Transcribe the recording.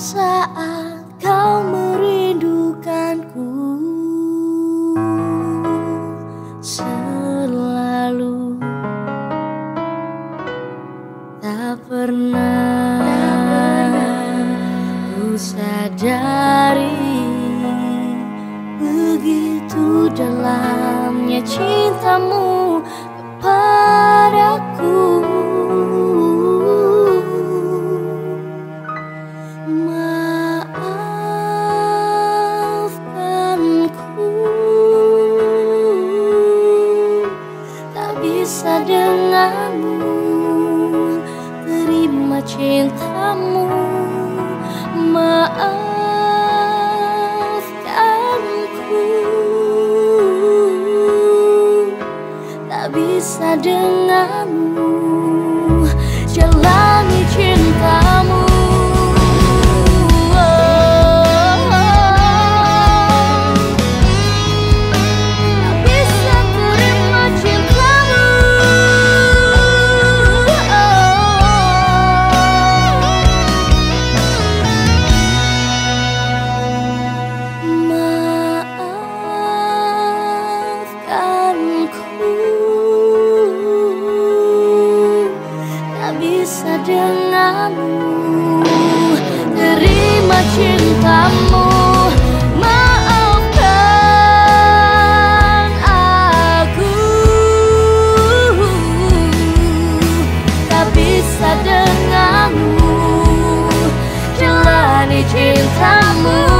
saat kau merindukanku. Selalu tak pernah ku sadari begitu dalamnya cintamu. Bisa denganmu. Terima cintamu. Maaf bisa denganmu tanganmu Terima cintamu. Maafkan aku. Tapi bisa denganmu. Jalani cintamu.